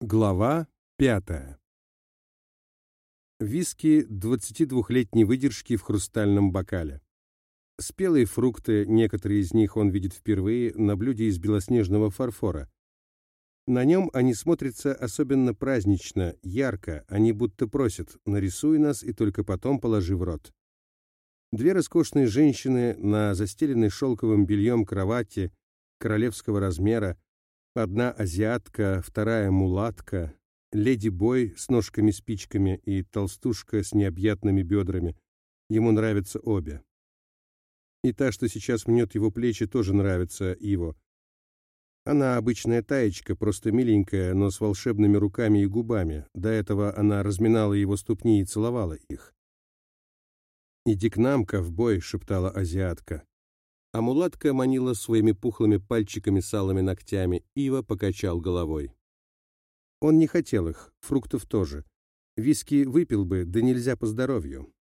Глава пятая. Виски 22-летней выдержки в хрустальном бокале. Спелые фрукты, некоторые из них он видит впервые, на блюде из белоснежного фарфора. На нем они смотрятся особенно празднично, ярко, они будто просят «нарисуй нас и только потом положи в рот». Две роскошные женщины на застеленной шелковым бельем кровати королевского размера, Одна азиатка, вторая мулатка, леди-бой с ножками-спичками и толстушка с необъятными бедрами. Ему нравятся обе. И та, что сейчас мнет его плечи, тоже нравится его. Она обычная таечка, просто миленькая, но с волшебными руками и губами. До этого она разминала его ступни и целовала их. «Иди к нам, ковбой», — шептала азиатка. А мулатка манила своими пухлыми пальчиками с алыми ногтями. Ива покачал головой. Он не хотел их, фруктов тоже. Виски выпил бы, да нельзя по здоровью.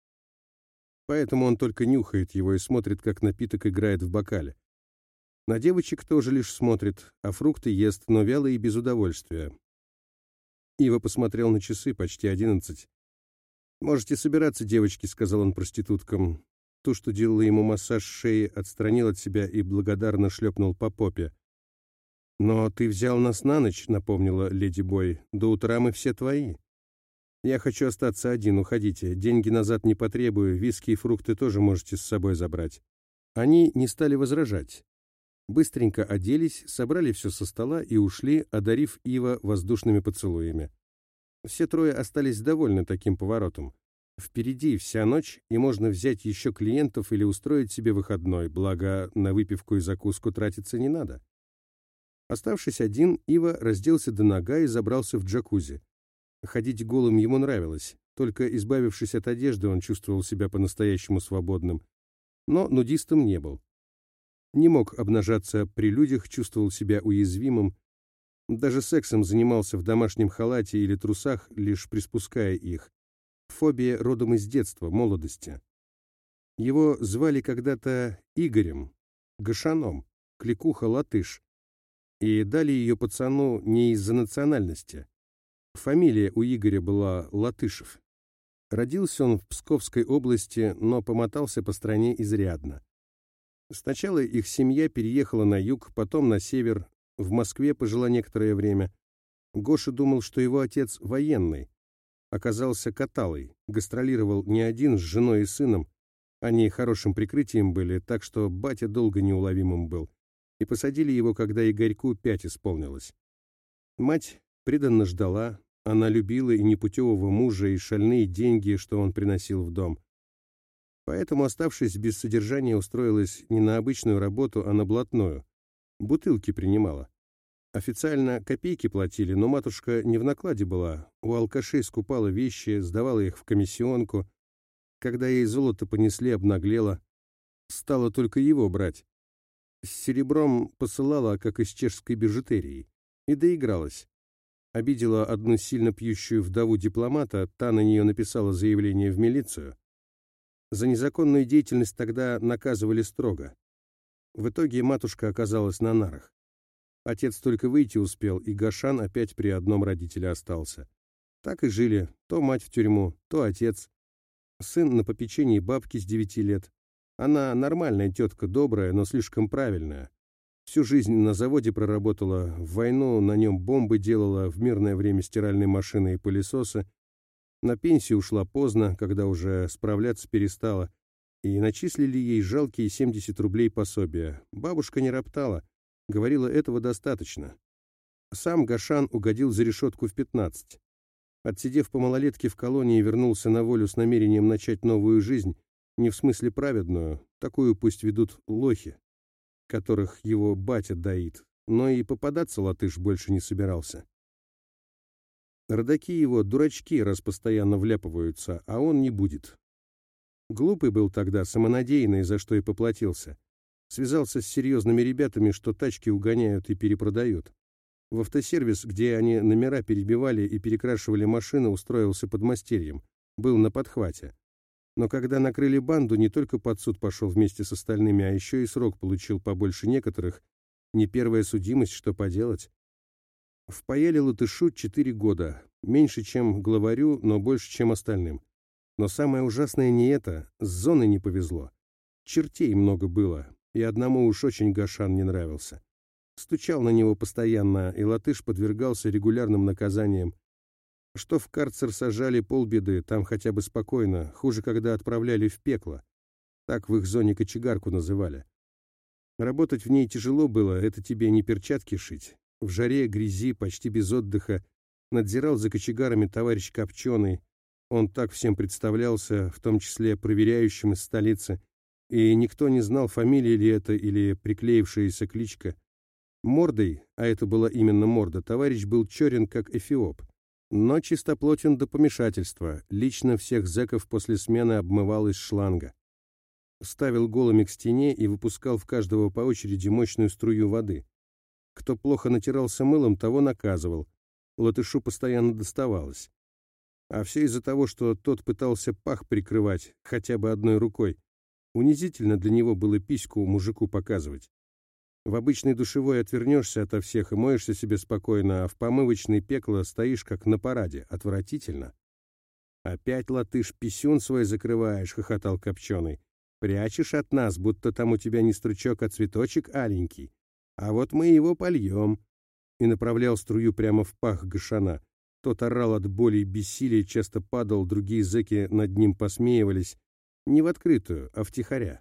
Поэтому он только нюхает его и смотрит, как напиток играет в бокале. На девочек тоже лишь смотрит, а фрукты ест, но вяло и без удовольствия. Ива посмотрел на часы, почти одиннадцать. «Можете собираться, девочки», — сказал он проституткам. Ту, что делала ему массаж шеи, отстранил от себя и благодарно шлепнул по попе. «Но ты взял нас на ночь», — напомнила леди Бой. «До утра мы все твои». «Я хочу остаться один, уходите. Деньги назад не потребую, виски и фрукты тоже можете с собой забрать». Они не стали возражать. Быстренько оделись, собрали все со стола и ушли, одарив Ива воздушными поцелуями. Все трое остались довольны таким поворотом. Впереди вся ночь, и можно взять еще клиентов или устроить себе выходной, благо на выпивку и закуску тратиться не надо. Оставшись один, Ива разделся до нога и забрался в джакузи. Ходить голым ему нравилось, только избавившись от одежды, он чувствовал себя по-настоящему свободным. Но нудистом не был. Не мог обнажаться при людях, чувствовал себя уязвимым. Даже сексом занимался в домашнем халате или трусах, лишь приспуская их. Фобия родом из детства, молодости. Его звали когда-то Игорем, Гашаном, кликуха-латыш, и дали ее пацану не из-за национальности. Фамилия у Игоря была Латышев. Родился он в Псковской области, но помотался по стране изрядно. Сначала их семья переехала на юг, потом на север, в Москве пожила некоторое время. Гоша думал, что его отец военный, оказался каталой, гастролировал не один с женой и сыном, они хорошим прикрытием были, так что батя долго неуловимым был, и посадили его, когда Игорьку пять исполнилось. Мать преданно ждала, она любила и непутевого мужа, и шальные деньги, что он приносил в дом. Поэтому, оставшись без содержания, устроилась не на обычную работу, а на блатную. Бутылки принимала. Официально копейки платили, но матушка не в накладе была. У алкашей скупала вещи, сдавала их в комиссионку. Когда ей золото понесли, обнаглела. Стало только его брать. С серебром посылала, как из чешской бижутерии. И доигралась. Обидела одну сильно пьющую вдову дипломата, та на нее написала заявление в милицию. За незаконную деятельность тогда наказывали строго. В итоге матушка оказалась на нарах. Отец только выйти успел, и Гашан опять при одном родителе остался. Так и жили, то мать в тюрьму, то отец. Сын на попечении бабки с девяти лет. Она нормальная тетка, добрая, но слишком правильная. Всю жизнь на заводе проработала, в войну на нем бомбы делала, в мирное время стиральные машины и пылесосы. На пенсию ушла поздно, когда уже справляться перестала, и начислили ей жалкие 70 рублей пособия. Бабушка не роптала, Говорила, этого достаточно. Сам Гашан угодил за решетку в 15. Отсидев по малолетке в колонии, вернулся на волю с намерением начать новую жизнь, не в смысле праведную, такую пусть ведут лохи, которых его батя доит, но и попадаться латыш больше не собирался. Родаки его дурачки, раз постоянно вляпываются, а он не будет. Глупый был тогда, самонадеянный, за что и поплатился. Связался с серьезными ребятами, что тачки угоняют и перепродают. В автосервис, где они номера перебивали и перекрашивали машины, устроился под мастерьем. Был на подхвате. Но когда накрыли банду, не только под суд пошел вместе с остальными, а еще и срок получил побольше некоторых. Не первая судимость, что поделать. Впаяли латышу четыре года, меньше, чем главарю, но больше, чем остальным. Но самое ужасное не это, с зоны не повезло. Чертей много было, и одному уж очень Гашан не нравился. Стучал на него постоянно, и латыш подвергался регулярным наказаниям. Что в карцер сажали полбеды, там хотя бы спокойно, хуже, когда отправляли в пекло. Так в их зоне кочегарку называли. Работать в ней тяжело было, это тебе не перчатки шить. В жаре, грязи, почти без отдыха, надзирал за кочегарами товарищ Копченый. Он так всем представлялся, в том числе проверяющим из столицы, и никто не знал, фамилия ли это или приклеившаяся кличка. Мордой, а это была именно морда, товарищ был черен, как эфиоп. Но чистоплотен до помешательства, лично всех зэков после смены обмывал из шланга. Ставил голыми к стене и выпускал в каждого по очереди мощную струю воды. Кто плохо натирался мылом, того наказывал. Латышу постоянно доставалось. А все из-за того, что тот пытался пах прикрывать, хотя бы одной рукой. Унизительно для него было письку мужику показывать. В обычной душевой отвернешься ото всех и моешься себе спокойно, а в помывочной пекло стоишь как на параде. Отвратительно. «Опять, латыш, писюн свой закрываешь», — хохотал Копченый. «Прячешь от нас, будто там у тебя не стручок, а цветочек аленький. А вот мы его польем». И направлял струю прямо в пах Гашана. Тот орал от боли и бессилия, часто падал, другие зэки над ним посмеивались. Не в открытую, а втихаря.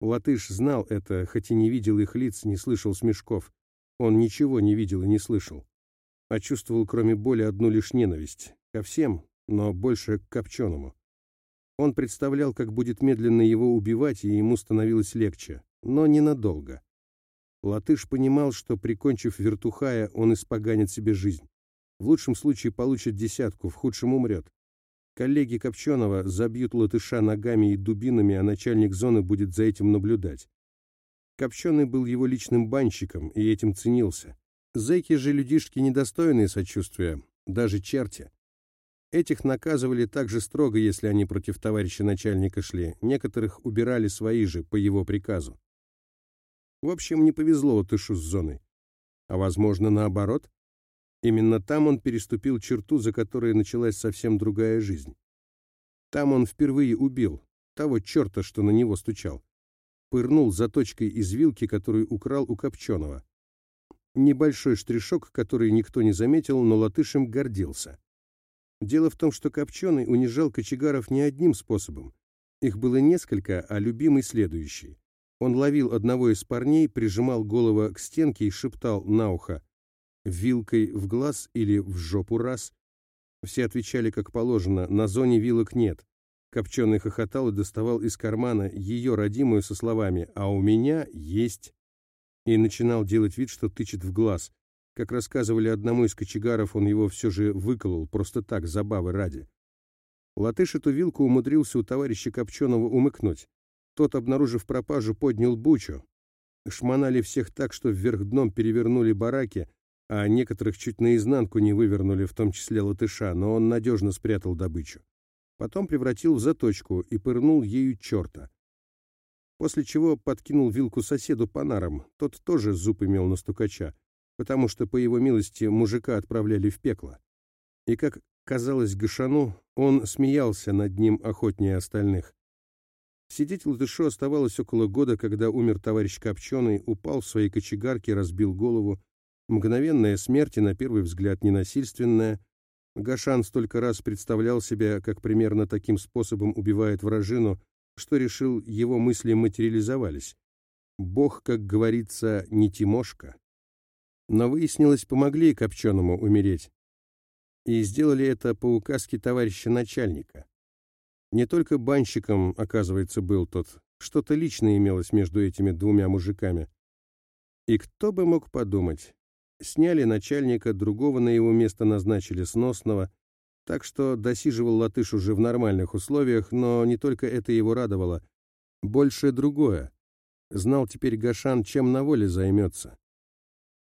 Латыш знал это, хоть и не видел их лиц, не слышал смешков. Он ничего не видел и не слышал. А чувствовал, кроме боли, одну лишь ненависть. Ко всем, но больше к Копченому. Он представлял, как будет медленно его убивать, и ему становилось легче. Но ненадолго. Латыш понимал, что, прикончив вертухая, он испоганит себе жизнь. В лучшем случае получит десятку, в худшем умрет. Коллеги Копченого забьют латыша ногами и дубинами, а начальник зоны будет за этим наблюдать. Копченый был его личным банщиком и этим ценился. Зэки же людишки недостойные сочувствия, даже черти. Этих наказывали так же строго, если они против товарища начальника шли, некоторых убирали свои же, по его приказу. В общем, не повезло латышу с зоной. А возможно, наоборот? Именно там он переступил черту, за которой началась совсем другая жизнь. Там он впервые убил того черта, что на него стучал. Пырнул заточкой из вилки, которую украл у Копченого. Небольшой штришок, который никто не заметил, но латышем гордился. Дело в том, что Копченый унижал кочегаров не одним способом. Их было несколько, а любимый следующий. Он ловил одного из парней, прижимал голову к стенке и шептал на ухо вилкой в глаз или в жопу раз. Все отвечали как положено, на зоне вилок нет. Копченый хохотал и доставал из кармана ее родимую со словами «А у меня есть». И начинал делать вид, что тычет в глаз. Как рассказывали одному из кочегаров, он его все же выколол, просто так, забавы ради. Латыш эту вилку умудрился у товарища Копченого умыкнуть. Тот, обнаружив пропажу, поднял бучу. Шмонали всех так, что вверх дном перевернули бараки, а некоторых чуть наизнанку не вывернули, в том числе латыша, но он надежно спрятал добычу. Потом превратил в заточку и пырнул ею черта. После чего подкинул вилку соседу по нарам, тот тоже зуб имел на стукача, потому что, по его милости, мужика отправляли в пекло. И, как казалось Гашану, он смеялся над ним охотнее остальных. Сидеть латышу оставалось около года, когда умер товарищ Копченый, упал в своей кочегарке, разбил голову, Мгновенная смерть и, на первый взгляд, ненасильственная. Гашан столько раз представлял себя, как примерно таким способом убивает вражину, что решил, его мысли материализовались. Бог, как говорится, не Тимошка. Но выяснилось, помогли Копченому умереть. И сделали это по указке товарища начальника. Не только банщиком, оказывается, был тот. Что-то личное имелось между этими двумя мужиками. И кто бы мог подумать, Сняли начальника, другого на его место назначили сносного, так что досиживал латыш уже в нормальных условиях, но не только это его радовало. Больше другое. Знал теперь Гашан, чем на воле займется.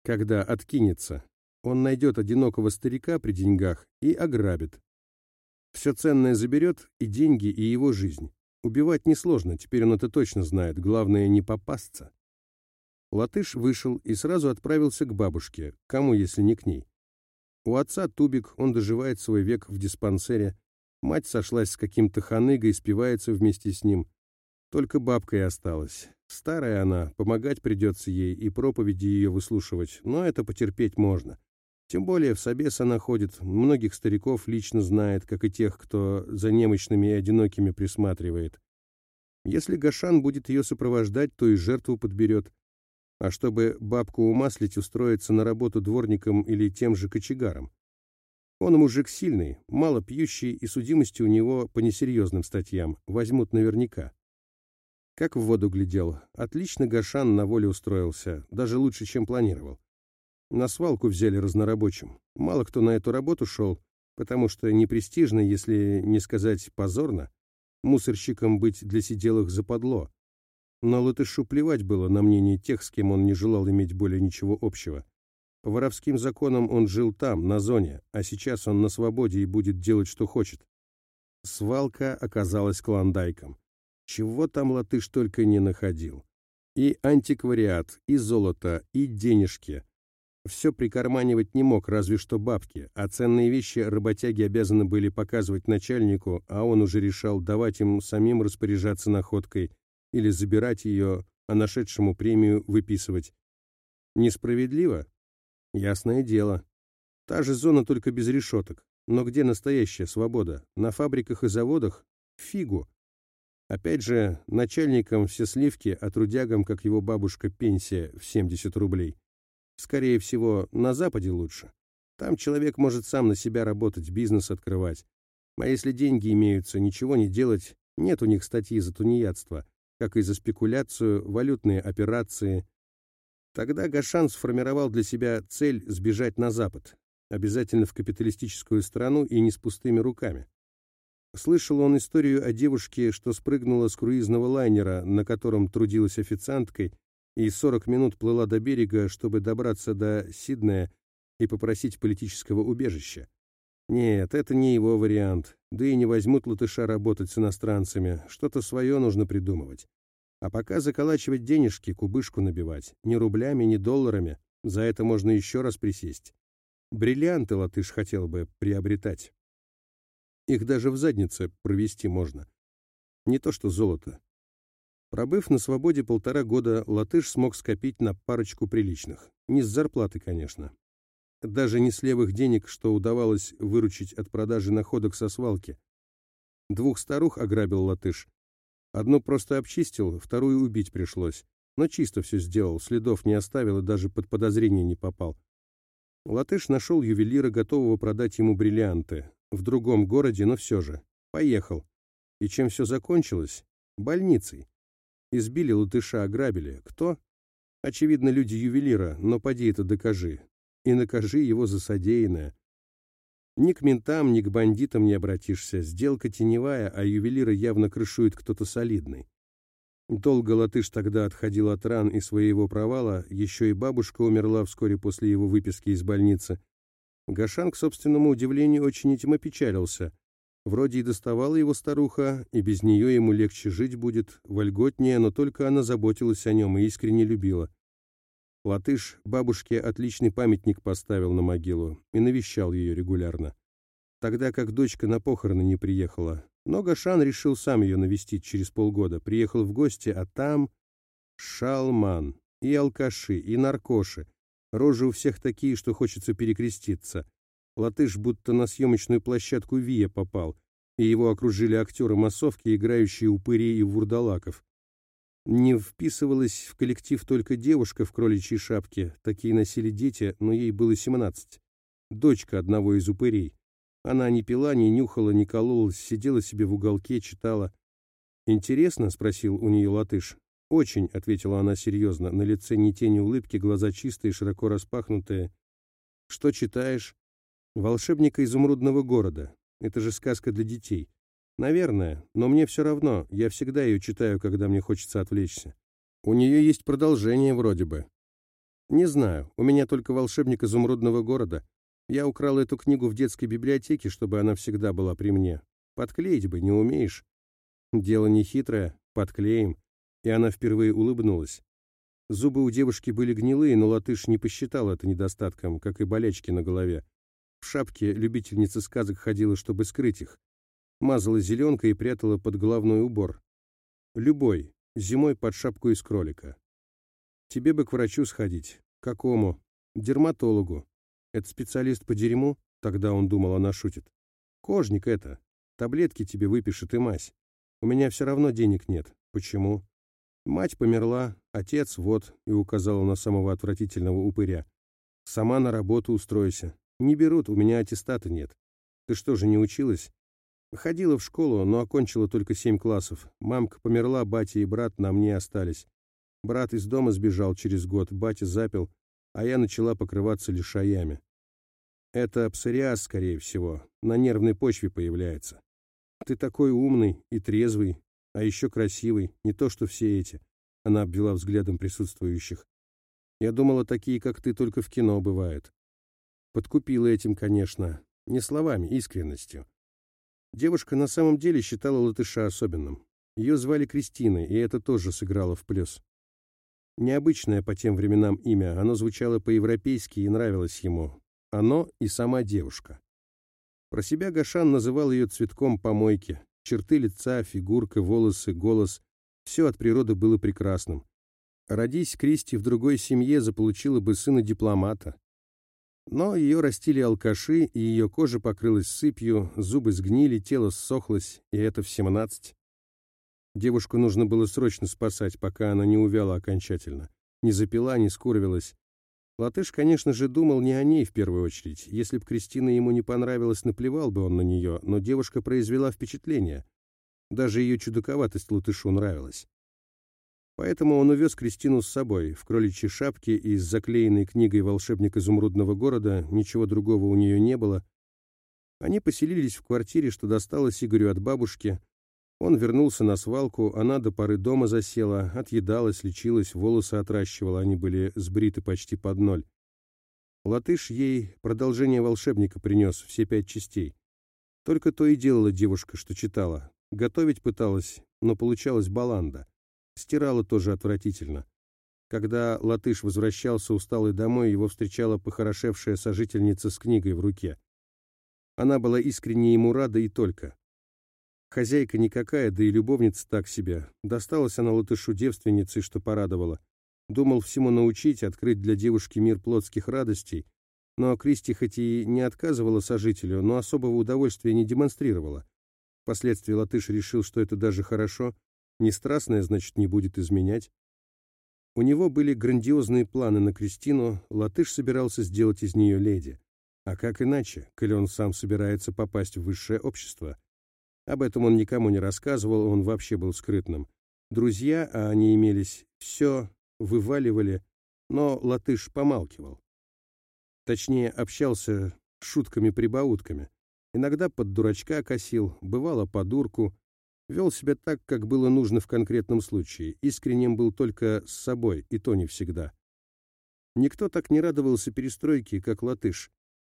Когда откинется, он найдет одинокого старика при деньгах и ограбит. Все ценное заберет, и деньги, и его жизнь. Убивать несложно, теперь он это точно знает, главное не попасться. Латыш вышел и сразу отправился к бабушке, кому, если не к ней. У отца тубик, он доживает свой век в диспансере. Мать сошлась с каким-то ханыгой, спивается вместе с ним. Только бабка и осталась. Старая она, помогать придется ей и проповеди ее выслушивать, но это потерпеть можно. Тем более в Собес она ходит, многих стариков лично знает, как и тех, кто за немощными и одинокими присматривает. Если Гашан будет ее сопровождать, то и жертву подберет. А чтобы бабку умаслить, устроиться на работу дворником или тем же кочегаром. Он мужик сильный, мало пьющий, и судимости у него по несерьезным статьям возьмут наверняка. Как в воду глядел. Отлично Гашан на воле устроился, даже лучше, чем планировал. На свалку взяли разнорабочим. Мало кто на эту работу шел, потому что непрестижно, если не сказать позорно, мусорщиком быть для сиделых западло. Но латышу плевать было на мнение тех, с кем он не желал иметь более ничего общего. По воровским законам он жил там, на зоне, а сейчас он на свободе и будет делать, что хочет. Свалка оказалась клондайком. Чего там латыш только не находил. И антиквариат, и золото, и денежки. Все прикарманивать не мог, разве что бабки, а ценные вещи работяги обязаны были показывать начальнику, а он уже решал давать им самим распоряжаться находкой или забирать ее, а нашедшему премию выписывать. Несправедливо? Ясное дело. Та же зона, только без решеток. Но где настоящая свобода? На фабриках и заводах? Фигу. Опять же, начальникам все сливки, а трудягам, как его бабушка, пенсия в 70 рублей. Скорее всего, на Западе лучше. Там человек может сам на себя работать, бизнес открывать. А если деньги имеются, ничего не делать, нет у них статьи за тунеядство, как и за спекуляцию, валютные операции. Тогда Гашан сформировал для себя цель сбежать на Запад, обязательно в капиталистическую страну и не с пустыми руками. Слышал он историю о девушке, что спрыгнула с круизного лайнера, на котором трудилась официанткой, и 40 минут плыла до берега, чтобы добраться до Сиднея и попросить политического убежища. Нет, это не его вариант, да и не возьмут латыша работать с иностранцами, что-то свое нужно придумывать. А пока заколачивать денежки, кубышку набивать, ни рублями, ни долларами, за это можно еще раз присесть. Бриллианты латыш хотел бы приобретать. Их даже в заднице провести можно. Не то что золото. Пробыв на свободе полтора года, латыш смог скопить на парочку приличных. Не с зарплаты, конечно. Даже не с левых денег, что удавалось выручить от продажи находок со свалки. Двух старух ограбил латыш. Одну просто обчистил, вторую убить пришлось. Но чисто все сделал, следов не оставил и даже под подозрение не попал. Латыш нашел ювелира, готового продать ему бриллианты. В другом городе, но все же. Поехал. И чем все закончилось? Больницей. Избили латыша, ограбили. Кто? Очевидно, люди ювелира, но поди это докажи. И накажи его за содеянное. Ни к ментам, ни к бандитам не обратишься. Сделка теневая, а ювелира явно крышует кто-то солидный. Долго латыш тогда отходил от ран и своего провала, еще и бабушка умерла вскоре после его выписки из больницы. Гашан, к собственному удивлению, очень этим опечалился. Вроде и доставала его старуха, и без нее ему легче жить будет, вольготнее, но только она заботилась о нем и искренне любила. Латыш бабушке отличный памятник поставил на могилу и навещал ее регулярно. Тогда как дочка на похороны не приехала. Но Гашан решил сам ее навестить через полгода. Приехал в гости, а там шалман, и алкаши, и наркоши. Рожи у всех такие, что хочется перекреститься. Латыш будто на съемочную площадку Вия попал, и его окружили актеры массовки, играющие упырей и вурдалаков. Не вписывалась в коллектив только девушка в кроличьей шапке, такие носили дети, но ей было семнадцать. Дочка одного из упырей. Она не пила, не нюхала, не кололась, сидела себе в уголке, читала. «Интересно?» — спросил у нее латыш. «Очень», — ответила она серьезно, на лице ни тени улыбки, глаза чистые, широко распахнутые. «Что читаешь?» Волшебника изумрудного города. Это же сказка для детей. Наверное, но мне все равно. Я всегда ее читаю, когда мне хочется отвлечься. У нее есть продолжение вроде бы. Не знаю, у меня только волшебник изумрудного города. Я украл эту книгу в детской библиотеке, чтобы она всегда была при мне. Подклеить бы не умеешь. Дело не хитрое, подклеим. И она впервые улыбнулась. Зубы у девушки были гнилые, но латыш не посчитал это недостатком, как и болячки на голове. В шапке любительница сказок ходила, чтобы скрыть их. Мазала зеленкой и прятала под головной убор. Любой, зимой под шапку из кролика. Тебе бы к врачу сходить. Какому? Дерматологу. Это специалист по дерьму? Тогда он думал, она шутит. Кожник это. Таблетки тебе выпишет и мазь. У меня все равно денег нет. Почему? Мать померла, отец вот, и указала на самого отвратительного упыря. Сама на работу устройся. Не берут, у меня аттестата нет. Ты что же, не училась? Ходила в школу, но окончила только семь классов. Мамка померла, батя и брат на мне остались. Брат из дома сбежал через год, батя запил, а я начала покрываться лишаями. Это псориаз, скорее всего, на нервной почве появляется. Ты такой умный и трезвый, а еще красивый, не то что все эти. Она обвела взглядом присутствующих. Я думала, такие, как ты, только в кино бывают. Подкупила этим, конечно, не словами, искренностью. Девушка на самом деле считала латыша особенным. Ее звали Кристиной, и это тоже сыграло в плюс. Необычное по тем временам имя, оно звучало по-европейски и нравилось ему. Оно и сама девушка. Про себя Гашан называл ее цветком помойки. Черты лица, фигурка, волосы, голос — все от природы было прекрасным. Родись Кристи в другой семье, заполучила бы сына дипломата. Но ее растили алкаши, и ее кожа покрылась сыпью, зубы сгнили, тело ссохлось, и это в семнадцать. Девушку нужно было срочно спасать, пока она не увяла окончательно. Не запила, не скурвилась. Латыш, конечно же, думал не о ней в первую очередь. Если б Кристина ему не понравилась, наплевал бы он на нее, но девушка произвела впечатление. Даже ее чудаковатость Латышу нравилась. Поэтому он увез Кристину с собой. В кроличьей шапке и с заклеенной книгой «Волшебник изумрудного города» ничего другого у нее не было. Они поселились в квартире, что досталось Игорю от бабушки. Он вернулся на свалку, она до поры дома засела, отъедалась, лечилась, волосы отращивала, они были сбриты почти под ноль. Латыш ей продолжение волшебника принес, все пять частей. Только то и делала девушка, что читала. Готовить пыталась, но получалась баланда. Стирала тоже отвратительно. Когда латыш возвращался усталый домой, его встречала похорошевшая сожительница с книгой в руке. Она была искренне ему рада и только. Хозяйка никакая, да и любовница так себе. Досталась она латышу девственницы, что порадовала. Думал всему научить, открыть для девушки мир плотских радостей. Но Кристи хоть и не отказывала сожителю, но особого удовольствия не демонстрировала. Впоследствии латыш решил, что это даже хорошо — не страстная, значит, не будет изменять. У него были грандиозные планы на Кристину, латыш собирался сделать из нее леди. А как иначе, коли он сам собирается попасть в высшее общество? Об этом он никому не рассказывал, он вообще был скрытным. Друзья, а они имелись, все вываливали, но латыш помалкивал. Точнее, общался шутками-прибаутками. Иногда под дурачка косил, бывало по дурку, Вел себя так, как было нужно в конкретном случае. Искренним был только с собой, и то не всегда. Никто так не радовался перестройке, как латыш.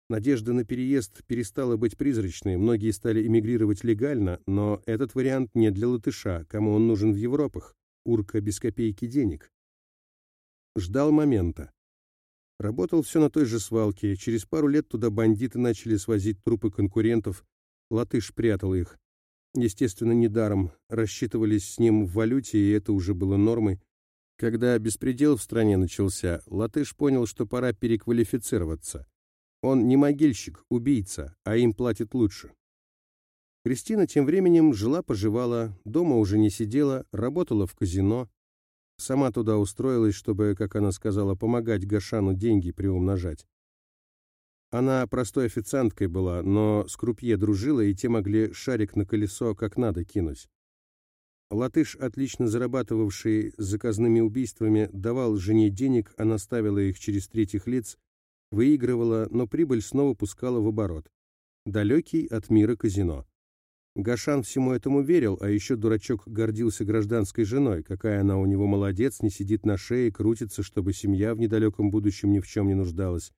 Надежда на переезд перестала быть призрачной, многие стали эмигрировать легально, но этот вариант не для латыша, кому он нужен в Европах. Урка без копейки денег. Ждал момента. Работал все на той же свалке. Через пару лет туда бандиты начали свозить трупы конкурентов. Латыш прятал их. Естественно, недаром рассчитывались с ним в валюте, и это уже было нормой. Когда беспредел в стране начался, Латыш понял, что пора переквалифицироваться. Он не могильщик, убийца, а им платит лучше. Кристина тем временем жила-поживала, дома уже не сидела, работала в казино. Сама туда устроилась, чтобы, как она сказала, помогать Гашану деньги приумножать. Она простой официанткой была, но с крупье дружила, и те могли шарик на колесо как надо кинуть. Латыш, отлично зарабатывавший заказными убийствами, давал жене денег, она ставила их через третьих лиц, выигрывала, но прибыль снова пускала в оборот. Далекий от мира казино. Гашан всему этому верил, а еще дурачок гордился гражданской женой, какая она у него молодец, не сидит на шее, крутится, чтобы семья в недалеком будущем ни в чем не нуждалась.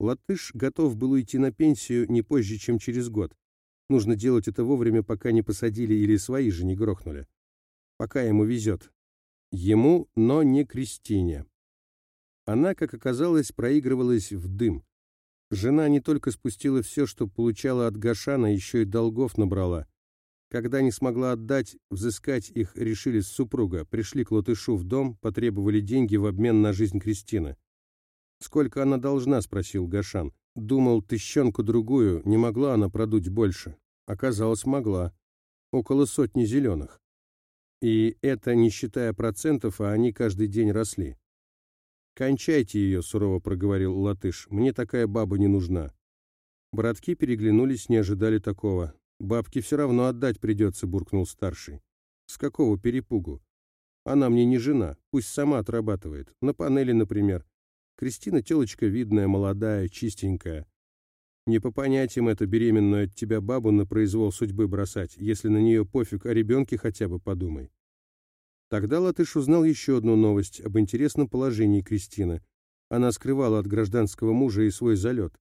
Латыш готов был уйти на пенсию не позже, чем через год. Нужно делать это вовремя, пока не посадили или свои же не грохнули. Пока ему везет. Ему, но не Кристине. Она, как оказалось, проигрывалась в дым. Жена не только спустила все, что получала от Гашана, еще и долгов набрала. Когда не смогла отдать, взыскать их решили с супруга, пришли к Латышу в дом, потребовали деньги в обмен на жизнь Кристины. «Сколько она должна?» — спросил Гашан. Думал, тыщенку-другую, не могла она продуть больше. Оказалось, могла. Около сотни зеленых. И это не считая процентов, а они каждый день росли. «Кончайте ее», — сурово проговорил латыш, — «мне такая баба не нужна». Братки переглянулись, не ожидали такого. «Бабке все равно отдать придется», — буркнул старший. «С какого перепугу? Она мне не жена, пусть сама отрабатывает. На панели, например. Кристина телочка видная, молодая, чистенькая. Не по понятиям это беременную от тебя бабу на произвол судьбы бросать, если на нее пофиг, о ребенке хотя бы подумай. Тогда Латыш узнал еще одну новость об интересном положении Кристины. Она скрывала от гражданского мужа и свой залет.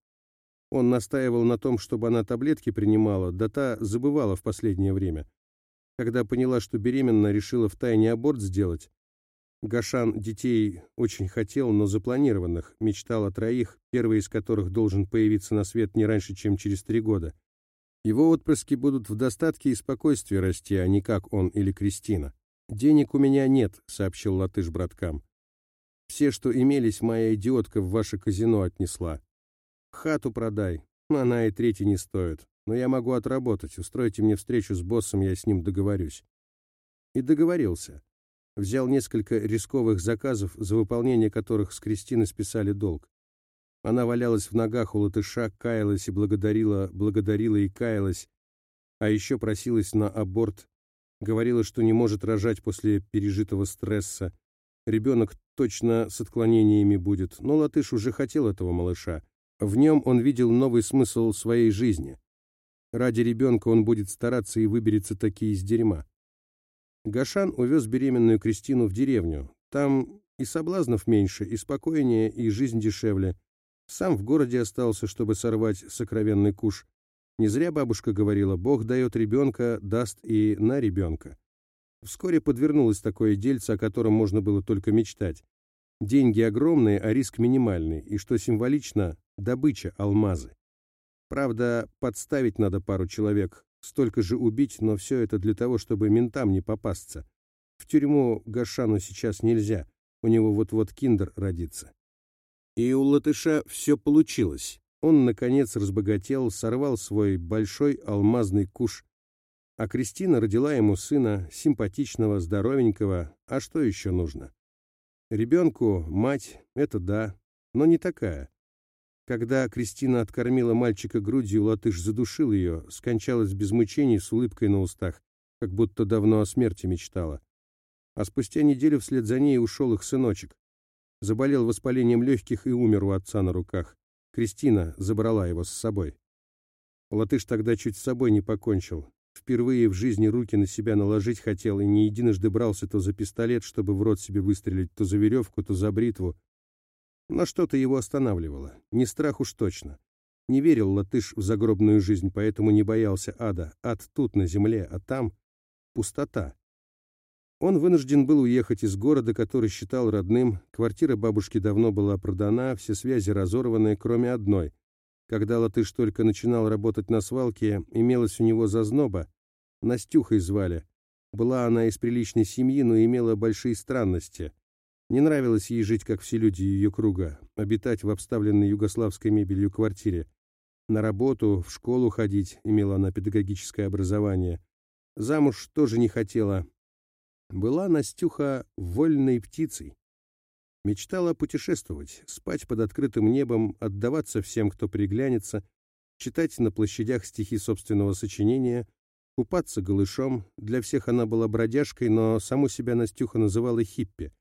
Он настаивал на том, чтобы она таблетки принимала, да та забывала в последнее время. Когда поняла, что беременна, решила втайне аборт сделать, Гашан детей очень хотел, но запланированных, мечтал о троих, первый из которых должен появиться на свет не раньше, чем через три года. Его отпрыски будут в достатке и спокойствии расти, а не как он или Кристина. «Денег у меня нет», — сообщил латыш браткам. «Все, что имелись, моя идиотка в ваше казино отнесла. Хату продай, она и третьей не стоит. Но я могу отработать, устройте мне встречу с боссом, я с ним договорюсь». И договорился взял несколько рисковых заказов, за выполнение которых с Кристины списали долг. Она валялась в ногах у латыша, каялась и благодарила, благодарила и каялась, а еще просилась на аборт, говорила, что не может рожать после пережитого стресса. Ребенок точно с отклонениями будет, но латыш уже хотел этого малыша. В нем он видел новый смысл своей жизни. Ради ребенка он будет стараться и выберется таки из дерьма. Гашан увез беременную Кристину в деревню. Там и соблазнов меньше, и спокойнее, и жизнь дешевле. Сам в городе остался, чтобы сорвать сокровенный куш. Не зря бабушка говорила, Бог дает ребенка, даст и на ребенка. Вскоре подвернулось такое дельце, о котором можно было только мечтать. Деньги огромные, а риск минимальный, и, что символично, добыча, алмазы. Правда, подставить надо пару человек, Столько же убить, но все это для того, чтобы ментам не попасться. В тюрьму Гашану сейчас нельзя, у него вот-вот киндер родится. И у латыша все получилось. Он, наконец, разбогател, сорвал свой большой алмазный куш. А Кристина родила ему сына, симпатичного, здоровенького. А что еще нужно? Ребенку, мать, это да, но не такая. Когда Кристина откормила мальчика грудью, латыш задушил ее, скончалась без мучений с улыбкой на устах, как будто давно о смерти мечтала. А спустя неделю вслед за ней ушел их сыночек. Заболел воспалением легких и умер у отца на руках. Кристина забрала его с собой. Латыш тогда чуть с собой не покончил. Впервые в жизни руки на себя наложить хотел и не единожды брался то за пистолет, чтобы в рот себе выстрелить, то за веревку, то за бритву, но что-то его останавливало. Не страх уж точно. Не верил латыш в загробную жизнь, поэтому не боялся ада. Ад тут, на земле, а там пустота. Он вынужден был уехать из города, который считал родным. Квартира бабушки давно была продана, все связи разорваны, кроме одной. Когда латыш только начинал работать на свалке, имелась у него зазноба. Настюхой звали. Была она из приличной семьи, но имела большие странности. Не нравилось ей жить, как все люди ее круга, обитать в обставленной югославской мебелью квартире. На работу, в школу ходить, имела она педагогическое образование. Замуж тоже не хотела. Была Настюха вольной птицей. Мечтала путешествовать, спать под открытым небом, отдаваться всем, кто приглянется, читать на площадях стихи собственного сочинения, купаться голышом. Для всех она была бродяжкой, но саму себя Настюха называла хиппи.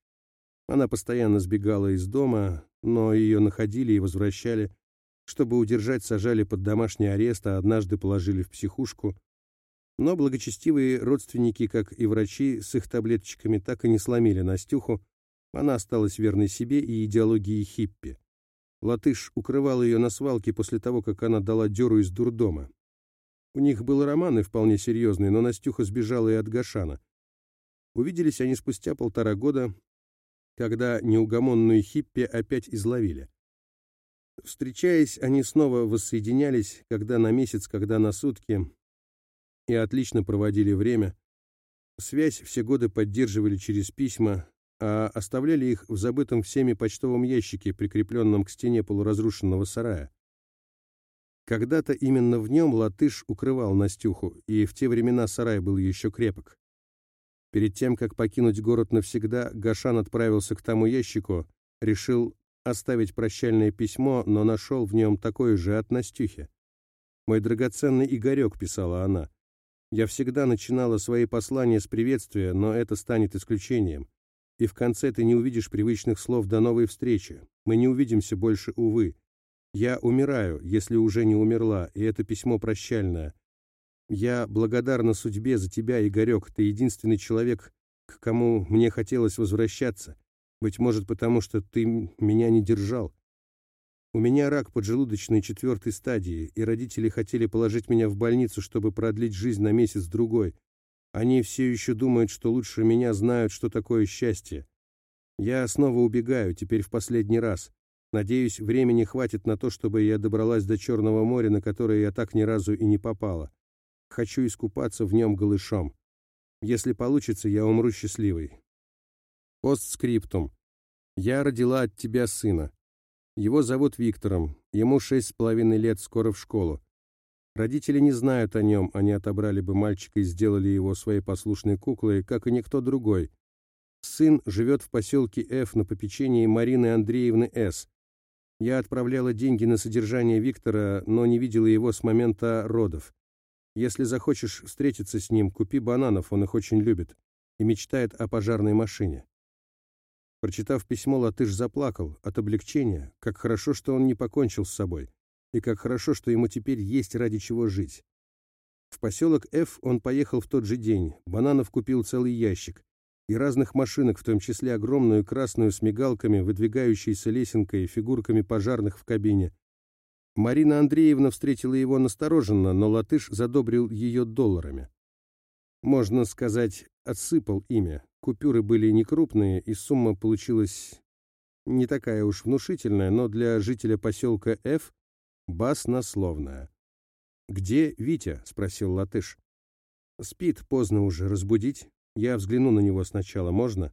Она постоянно сбегала из дома, но ее находили и возвращали. Чтобы удержать, сажали под домашний арест, а однажды положили в психушку. Но благочестивые родственники, как и врачи с их таблеточками, так и не сломили Настюху. Она осталась верной себе и идеологии хиппи. Латыш укрывал ее на свалке после того, как она дала дёру из дурдома. У них был роман и вполне серьезный, но Настюха сбежала и от Гашана. Увиделись они спустя полтора года, когда неугомонную хиппи опять изловили. Встречаясь, они снова воссоединялись, когда на месяц, когда на сутки, и отлично проводили время. Связь все годы поддерживали через письма, а оставляли их в забытом всеми почтовом ящике, прикрепленном к стене полуразрушенного сарая. Когда-то именно в нем латыш укрывал Настюху, и в те времена сарай был еще крепок. Перед тем, как покинуть город навсегда, Гашан отправился к тому ящику, решил оставить прощальное письмо, но нашел в нем такое же от Настюхи. «Мой драгоценный Игорек», — писала она, — «я всегда начинала свои послания с приветствия, но это станет исключением. И в конце ты не увидишь привычных слов «до новой встречи». Мы не увидимся больше, увы. Я умираю, если уже не умерла, и это письмо прощальное. Я благодарна судьбе за тебя, Игорек, ты единственный человек, к кому мне хотелось возвращаться. Быть может, потому что ты меня не держал. У меня рак поджелудочной четвертой стадии, и родители хотели положить меня в больницу, чтобы продлить жизнь на месяц-другой. Они все еще думают, что лучше меня знают, что такое счастье. Я снова убегаю, теперь в последний раз. Надеюсь, времени хватит на то, чтобы я добралась до Черного моря, на которое я так ни разу и не попала. Хочу искупаться в нем голышом. Если получится, я умру счастливой. Постскриптум. Я родила от тебя сына. Его зовут Виктором, ему шесть с половиной лет, скоро в школу. Родители не знают о нем, они отобрали бы мальчика и сделали его своей послушной куклой, как и никто другой. Сын живет в поселке Ф на попечении Марины Андреевны С. Я отправляла деньги на содержание Виктора, но не видела его с момента родов. Если захочешь встретиться с ним, купи бананов, он их очень любит и мечтает о пожарной машине. Прочитав письмо, Латыш заплакал от облегчения, как хорошо, что он не покончил с собой, и как хорошо, что ему теперь есть ради чего жить. В поселок Ф он поехал в тот же день, бананов купил целый ящик, и разных машинок, в том числе огромную красную с мигалками, выдвигающейся лесенкой, фигурками пожарных в кабине, Марина Андреевна встретила его настороженно, но латыш задобрил ее долларами. Можно сказать, отсыпал имя. Купюры были некрупные, и сумма получилась не такая уж внушительная, но для жителя поселка Ф баснословная. «Где Витя?» — спросил латыш. «Спит, поздно уже, разбудить. Я взгляну на него сначала, можно?»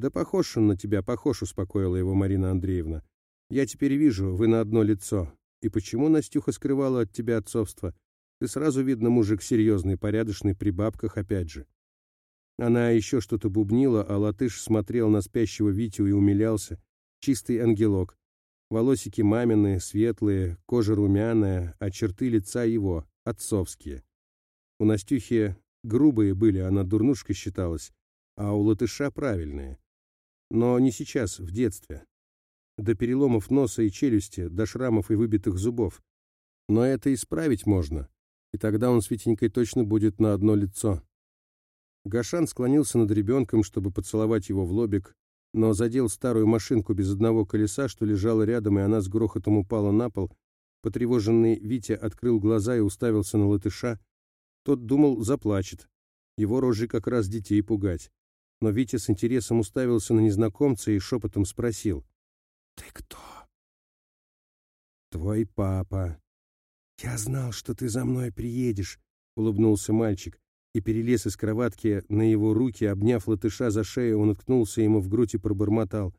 «Да похож он на тебя, похож», — успокоила его Марина Андреевна. «Я теперь вижу, вы на одно лицо. И почему Настюха скрывала от тебя отцовство? Ты сразу, видно, мужик серьезный, порядочный, при бабках опять же. Она еще что-то бубнила, а латыш смотрел на спящего Витю и умилялся. Чистый ангелок. Волосики мамины, светлые, кожа румяная, а черты лица его, отцовские. У Настюхи грубые были, она дурнушкой считалась, а у латыша правильные. Но не сейчас, в детстве до переломов носа и челюсти, до шрамов и выбитых зубов. Но это исправить можно, и тогда он с Витенькой точно будет на одно лицо. Гашан склонился над ребенком, чтобы поцеловать его в лобик, но задел старую машинку без одного колеса, что лежала рядом, и она с грохотом упала на пол. Потревоженный Витя открыл глаза и уставился на латыша. Тот думал, заплачет. Его рожей как раз детей пугать. Но Витя с интересом уставился на незнакомца и шепотом спросил. «Ты кто?» «Твой папа». «Я знал, что ты за мной приедешь», — улыбнулся мальчик и перелез из кроватки на его руки, обняв латыша за шею, он уткнулся ему в грудь и пробормотал.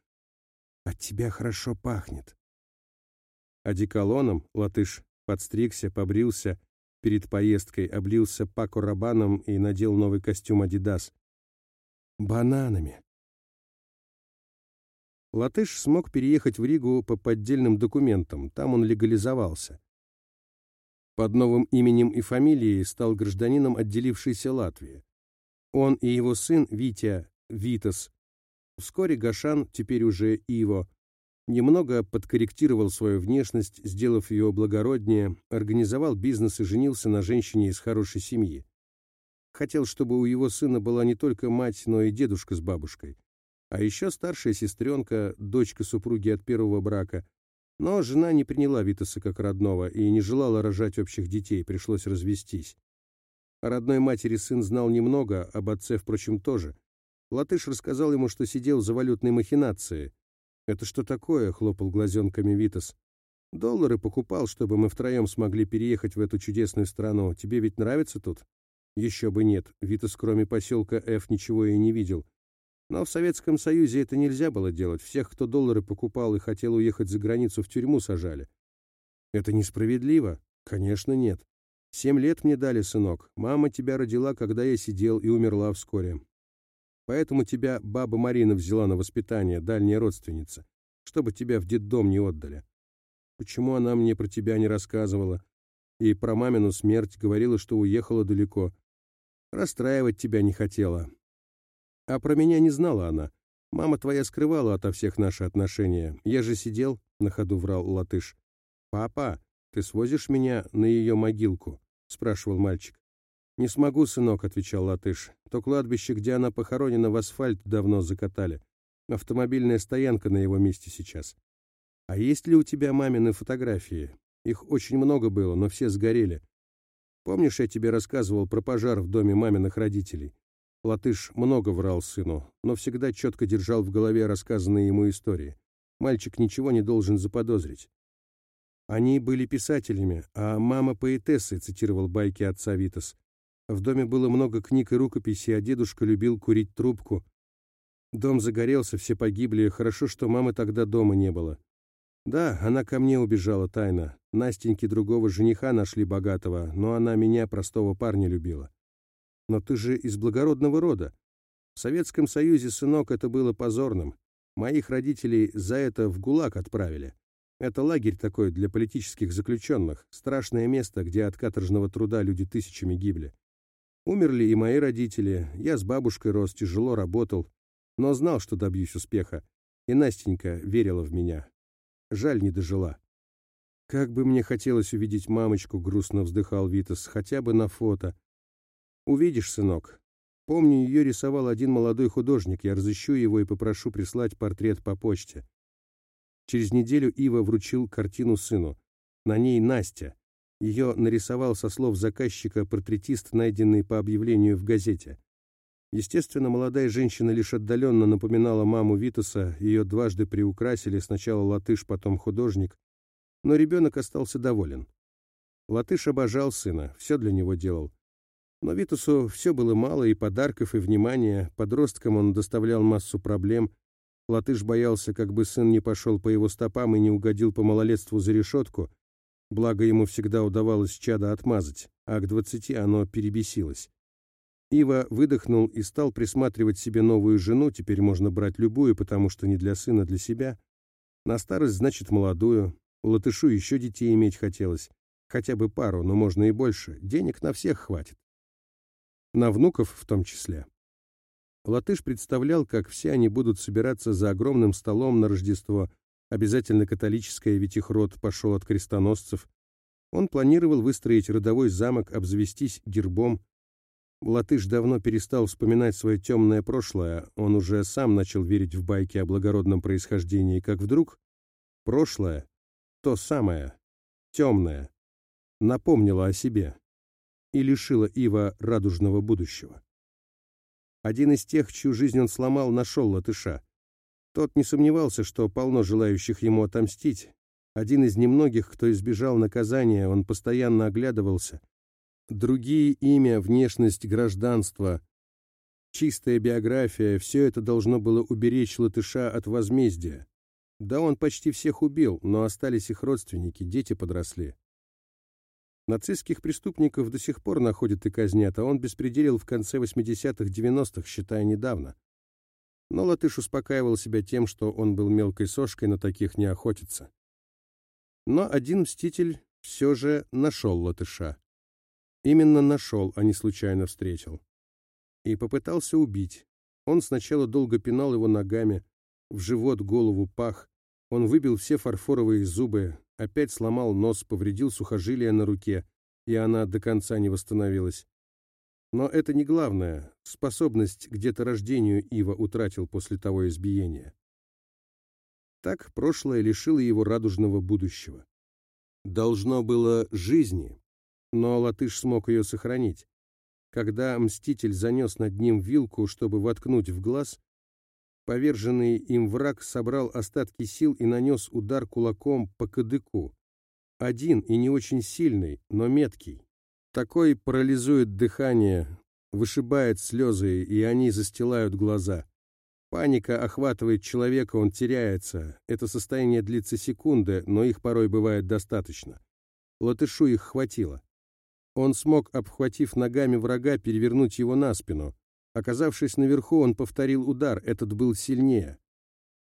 «От тебя хорошо пахнет». Одеколоном латыш подстригся, побрился, перед поездкой облился пако рабаном и надел новый костюм «Адидас». «Бананами», Латыш смог переехать в Ригу по поддельным документам, там он легализовался. Под новым именем и фамилией стал гражданином отделившейся Латвии. Он и его сын Витя Витас. Вскоре Гашан, теперь уже Иво, немного подкорректировал свою внешность, сделав ее благороднее, организовал бизнес и женился на женщине из хорошей семьи. Хотел, чтобы у его сына была не только мать, но и дедушка с бабушкой. А еще старшая сестренка, дочка супруги от первого брака. Но жена не приняла Витаса как родного и не желала рожать общих детей, пришлось развестись. О родной матери сын знал немного, об отце, впрочем, тоже. Латыш рассказал ему, что сидел за валютной махинацией. «Это что такое?» — хлопал глазенками Витас. Доллары покупал, чтобы мы втроем смогли переехать в эту чудесную страну. Тебе ведь нравится тут? Еще бы нет. Витас, кроме поселка Ф, ничего и не видел. Но в Советском Союзе это нельзя было делать. Всех, кто доллары покупал и хотел уехать за границу, в тюрьму сажали. Это несправедливо? Конечно, нет. Семь лет мне дали, сынок. Мама тебя родила, когда я сидел, и умерла вскоре. Поэтому тебя баба Марина взяла на воспитание, дальняя родственница, чтобы тебя в детдом не отдали. Почему она мне про тебя не рассказывала? И про мамину смерть говорила, что уехала далеко. Расстраивать тебя не хотела. А про меня не знала она. Мама твоя скрывала ото всех наши отношения. Я же сидел, на ходу врал латыш. Папа, ты свозишь меня на ее могилку? спрашивал мальчик. «Не смогу, сынок», — отвечал латыш. «То кладбище, где она похоронена, в асфальт давно закатали. Автомобильная стоянка на его месте сейчас. А есть ли у тебя мамины фотографии? Их очень много было, но все сгорели. Помнишь, я тебе рассказывал про пожар в доме маминых родителей? Латыш много врал сыну, но всегда четко держал в голове рассказанные ему истории. Мальчик ничего не должен заподозрить. Они были писателями, а мама поэтессой, цитировал байки отца Витас. В доме было много книг и рукописей, а дедушка любил курить трубку. Дом загорелся, все погибли, хорошо, что мамы тогда дома не было. Да, она ко мне убежала тайно. Настеньке другого жениха нашли богатого, но она меня, простого парня, любила. Но ты же из благородного рода. В Советском Союзе, сынок, это было позорным. Моих родителей за это в ГУЛАГ отправили. Это лагерь такой для политических заключенных, страшное место, где от каторжного труда люди тысячами гибли. Умерли и мои родители, я с бабушкой рос, тяжело работал, но знал, что добьюсь успеха, и Настенька верила в меня. Жаль, не дожила. Как бы мне хотелось увидеть мамочку, грустно вздыхал Витас, хотя бы на фото. Увидишь, сынок. Помню, ее рисовал один молодой художник. Я разыщу его и попрошу прислать портрет по почте. Через неделю Ива вручил картину сыну. На ней Настя. Ее нарисовал со слов заказчика портретист, найденный по объявлению в газете. Естественно, молодая женщина лишь отдаленно напоминала маму Витуса, ее дважды приукрасили, сначала латыш, потом художник, но ребенок остался доволен. Латыш обожал сына, все для него делал. Но Витусу все было мало и подарков, и внимания. Подросткам он доставлял массу проблем. Латыш боялся, как бы сын не пошел по его стопам и не угодил по малолетству за решетку. Благо ему всегда удавалось чада отмазать, а к двадцати оно перебесилось. Ива выдохнул и стал присматривать себе новую жену, теперь можно брать любую, потому что не для сына, для себя. На старость, значит, молодую. Латышу еще детей иметь хотелось. Хотя бы пару, но можно и больше. Денег на всех хватит на внуков в том числе. Латыш представлял, как все они будут собираться за огромным столом на Рождество, обязательно католическое, ведь их род пошел от крестоносцев. Он планировал выстроить родовой замок, обзавестись гербом. Латыш давно перестал вспоминать свое темное прошлое, он уже сам начал верить в байки о благородном происхождении, как вдруг прошлое, то самое, темное, напомнило о себе и лишила Ива радужного будущего. Один из тех, чью жизнь он сломал, нашел латыша. Тот не сомневался, что полно желающих ему отомстить. Один из немногих, кто избежал наказания, он постоянно оглядывался. Другие имя, внешность, гражданство, чистая биография — все это должно было уберечь латыша от возмездия. Да он почти всех убил, но остались их родственники, дети подросли. Нацистских преступников до сих пор находят и казнят, а он беспределил в конце 80-х, 90-х, считая недавно. Но Латыш успокаивал себя тем, что он был мелкой сошкой, на таких не охотится. Но один мститель все же нашел Латыша. Именно нашел, а не случайно встретил. И попытался убить. Он сначала долго пинал его ногами, в живот, голову, пах. Он выбил все фарфоровые зубы, опять сломал нос, повредил сухожилие на руке, и она до конца не восстановилась. Но это не главное. Способность к деторождению Ива утратил после того избиения. Так прошлое лишило его радужного будущего. Должно было жизни, но латыш смог ее сохранить. Когда мститель занес над ним вилку, чтобы воткнуть в глаз, Поверженный им враг собрал остатки сил и нанес удар кулаком по кадыку. один и не очень сильный, но меткий. Такой парализует дыхание, вышибает слезы, и они застилают глаза. Паника охватывает человека, он теряется. Это состояние длится секунды, но их порой бывает достаточно. Латышу их хватило. Он смог, обхватив ногами врага, перевернуть его на спину. Оказавшись наверху, он повторил удар, этот был сильнее.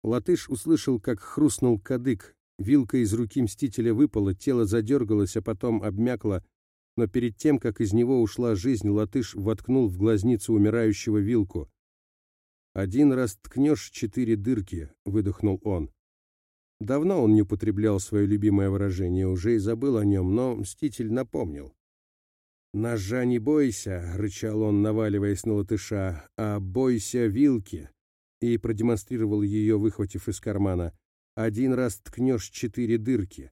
Латыш услышал, как хрустнул кадык. Вилка из руки мстителя выпала, тело задергалось, а потом обмякло, но перед тем, как из него ушла жизнь, латыш воткнул в глазницу умирающего вилку. «Один раз ткнешь четыре дырки», — выдохнул он. Давно он не употреблял свое любимое выражение, уже и забыл о нем, но Мститель напомнил. «Ножа не бойся», — рычал он, наваливаясь на латыша, — «а бойся вилки», и продемонстрировал ее, выхватив из кармана. «Один раз ткнешь четыре дырки».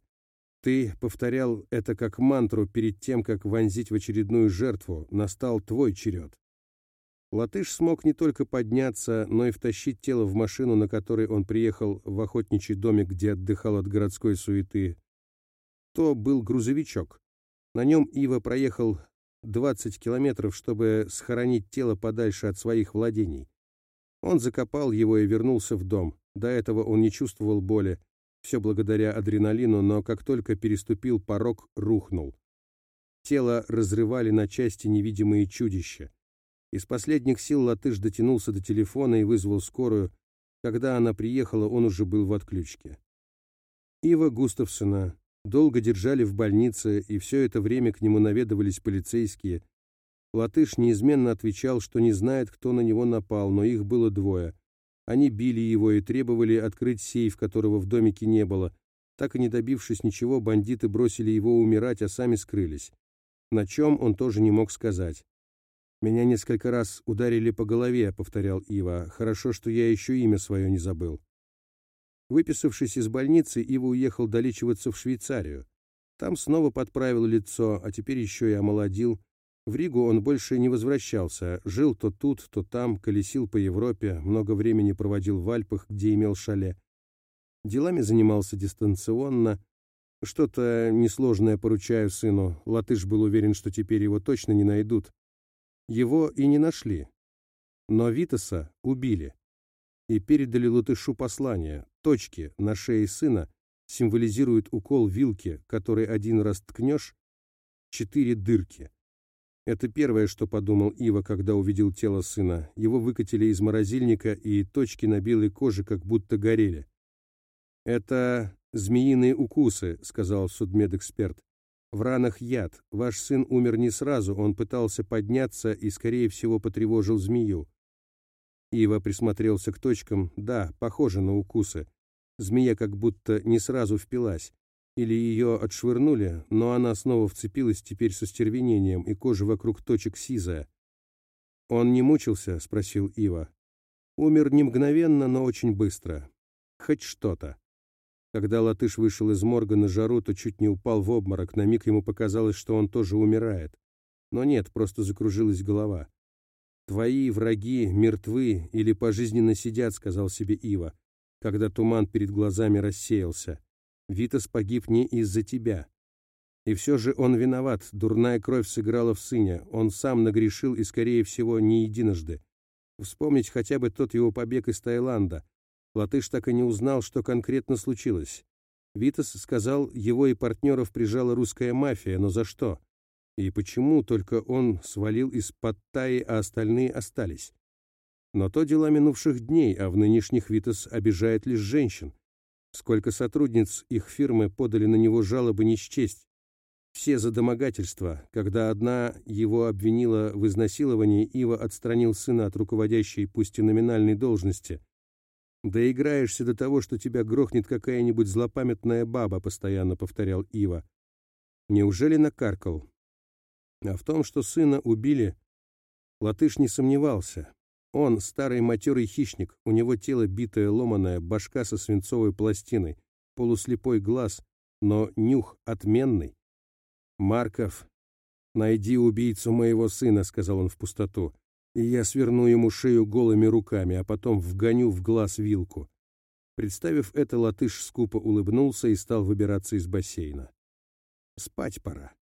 Ты повторял это как мантру перед тем, как вонзить в очередную жертву. Настал твой черед. Латыш смог не только подняться, но и втащить тело в машину, на которой он приехал в охотничий домик, где отдыхал от городской суеты. То был грузовичок. На нем Ива проехал 20 километров, чтобы схоронить тело подальше от своих владений. Он закопал его и вернулся в дом. До этого он не чувствовал боли, все благодаря адреналину, но как только переступил порог, рухнул. Тело разрывали на части невидимые чудища. Из последних сил Латыш дотянулся до телефона и вызвал скорую. Когда она приехала, он уже был в отключке. Ива Густавсона долго держали в больнице, и все это время к нему наведывались полицейские. Латыш неизменно отвечал, что не знает, кто на него напал, но их было двое. Они били его и требовали открыть сейф, которого в домике не было. Так и не добившись ничего, бандиты бросили его умирать, а сами скрылись. На чем он тоже не мог сказать. «Меня несколько раз ударили по голове», — повторял Ива. «Хорошо, что я еще имя свое не забыл». Выписавшись из больницы, Ива уехал долечиваться в Швейцарию. Там снова подправил лицо, а теперь еще и омолодил. В Ригу он больше не возвращался, жил то тут, то там, колесил по Европе, много времени проводил в Альпах, где имел шале. Делами занимался дистанционно. Что-то несложное поручаю сыну. Латыш был уверен, что теперь его точно не найдут. Его и не нашли. Но Витаса убили. И передали Латышу послание. Точки на шее сына символизируют укол вилки, который один раз ткнешь, четыре дырки. Это первое, что подумал Ива, когда увидел тело сына. Его выкатили из морозильника, и точки на белой коже как будто горели. «Это змеиные укусы», — сказал судмедэксперт. «В ранах яд. Ваш сын умер не сразу, он пытался подняться и, скорее всего, потревожил змею». Ива присмотрелся к точкам. Да, похоже на укусы. Змея как будто не сразу впилась. Или ее отшвырнули, но она снова вцепилась теперь со стервенением, и кожа вокруг точек сизая. «Он не мучился?» — спросил Ива. «Умер не мгновенно, но очень быстро. Хоть что-то». Когда латыш вышел из морга на жару, то чуть не упал в обморок. На миг ему показалось, что он тоже умирает. Но нет, просто закружилась голова. «Твои враги мертвы или пожизненно сидят», — сказал себе Ива, когда туман перед глазами рассеялся. Витас погиб не из-за тебя. И все же он виноват, дурная кровь сыграла в сыне, он сам нагрешил и, скорее всего, не единожды. Вспомнить хотя бы тот его побег из Таиланда. Латыш так и не узнал, что конкретно случилось. Витас сказал, его и партнеров прижала русская мафия, но за что? И почему только он свалил из-под Таи, а остальные остались? Но то дела минувших дней, а в нынешних Витас обижает лишь женщин. Сколько сотрудниц их фирмы подали на него жалобы не счесть. Все за домогательство. Когда одна его обвинила в изнасиловании, Ива отстранил сына от руководящей, пусть и номинальной должности. «Да играешься до того, что тебя грохнет какая-нибудь злопамятная баба», — постоянно повторял Ива. Неужели накаркал? А в том, что сына убили, Латыш не сомневался. Он старый матерый хищник, у него тело битое, ломаное, башка со свинцовой пластиной, полуслепой глаз, но нюх отменный. «Марков, найди убийцу моего сына», — сказал он в пустоту, «и я сверну ему шею голыми руками, а потом вгоню в глаз вилку». Представив это, латыш скупо улыбнулся и стал выбираться из бассейна. Спать пора.